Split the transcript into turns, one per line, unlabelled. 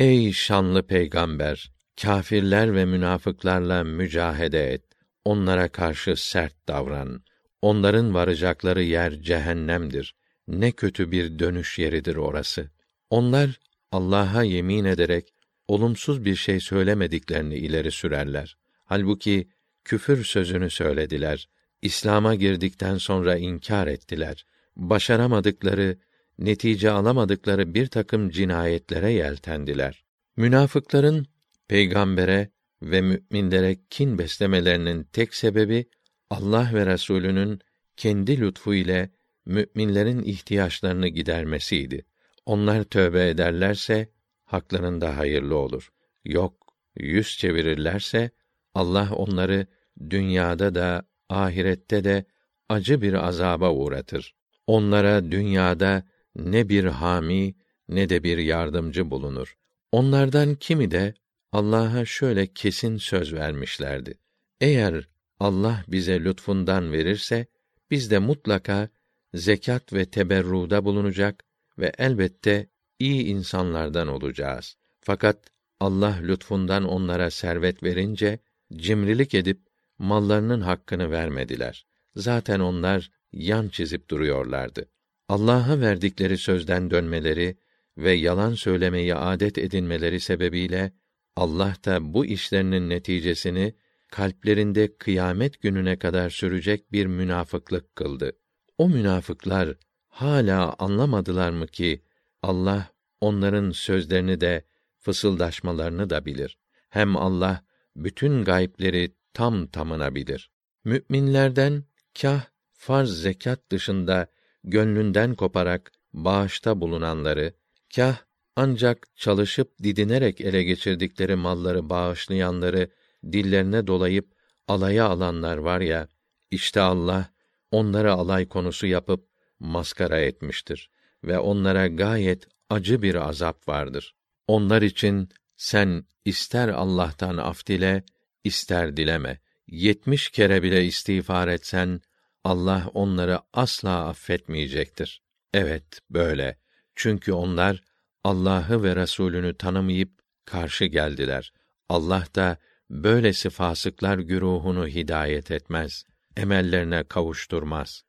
Ey şanlı peygamber, kâfirler ve münafıklarla mücahede et. Onlara karşı sert davran. Onların varacakları yer cehennemdir. Ne kötü bir dönüş yeridir orası. Onlar Allah'a yemin ederek olumsuz bir şey söylemediklerini ileri sürerler. Halbuki küfür sözünü söylediler. İslam'a girdikten sonra inkar ettiler. Başaramadıkları, netice alamadıkları bir takım cinayetlere yeltendiler. Münafıkların peygambere ve müminlere kin beslemelerinin tek sebebi Allah ve Resulü'nün kendi lütfu ile müminlerin ihtiyaçlarını gidermesiydi. Onlar tövbe ederlerse haklarında hayırlı olur. Yok, yüz çevirirlerse Allah onları dünyada da ahirette de acı bir azaba uğratır. Onlara dünyada ne bir hami ne de bir yardımcı bulunur. Onlardan kimi de Allah'a şöyle kesin söz vermişlerdi. Eğer Allah bize lütfundan verirse biz de mutlaka zekat ve teberruda bulunacak ve elbette iyi insanlardan olacağız. Fakat Allah lütfundan onlara servet verince cimrilik edip mallarının hakkını vermediler. Zaten onlar yan çizip duruyorlardı. Allah'a verdikleri sözden dönmeleri ve yalan söylemeyi adet edinmeleri sebebiyle Allah da bu işlerinin neticesini kalplerinde kıyamet gününe kadar sürecek bir münafıklık kıldı. O münafıklar hala anlamadılar mı ki Allah onların sözlerini de fısıldaşmalarını da bilir. Hem Allah bütün gayipleri tam tamına bilir. Müminlerden kah farz zekat dışında gönlünden koparak bağışta bulunanları, kah ancak çalışıp didinerek ele geçirdikleri malları bağışlayanları dillerine dolayıp alaya alanlar var ya, işte Allah onları alay konusu yapıp maskara etmiştir ve onlara gayet acı bir azap vardır. Onlar için sen ister Allah'tan af dile, ister dileme. Yetmiş kere bile istiğfar etsen, Allah onları asla affetmeyecektir. Evet, böyle. Çünkü onlar, Allah'ı ve Resulünü tanımayıp, karşı geldiler. Allah da, böylesi fasıklar güruhunu hidayet etmez, emellerine kavuşturmaz.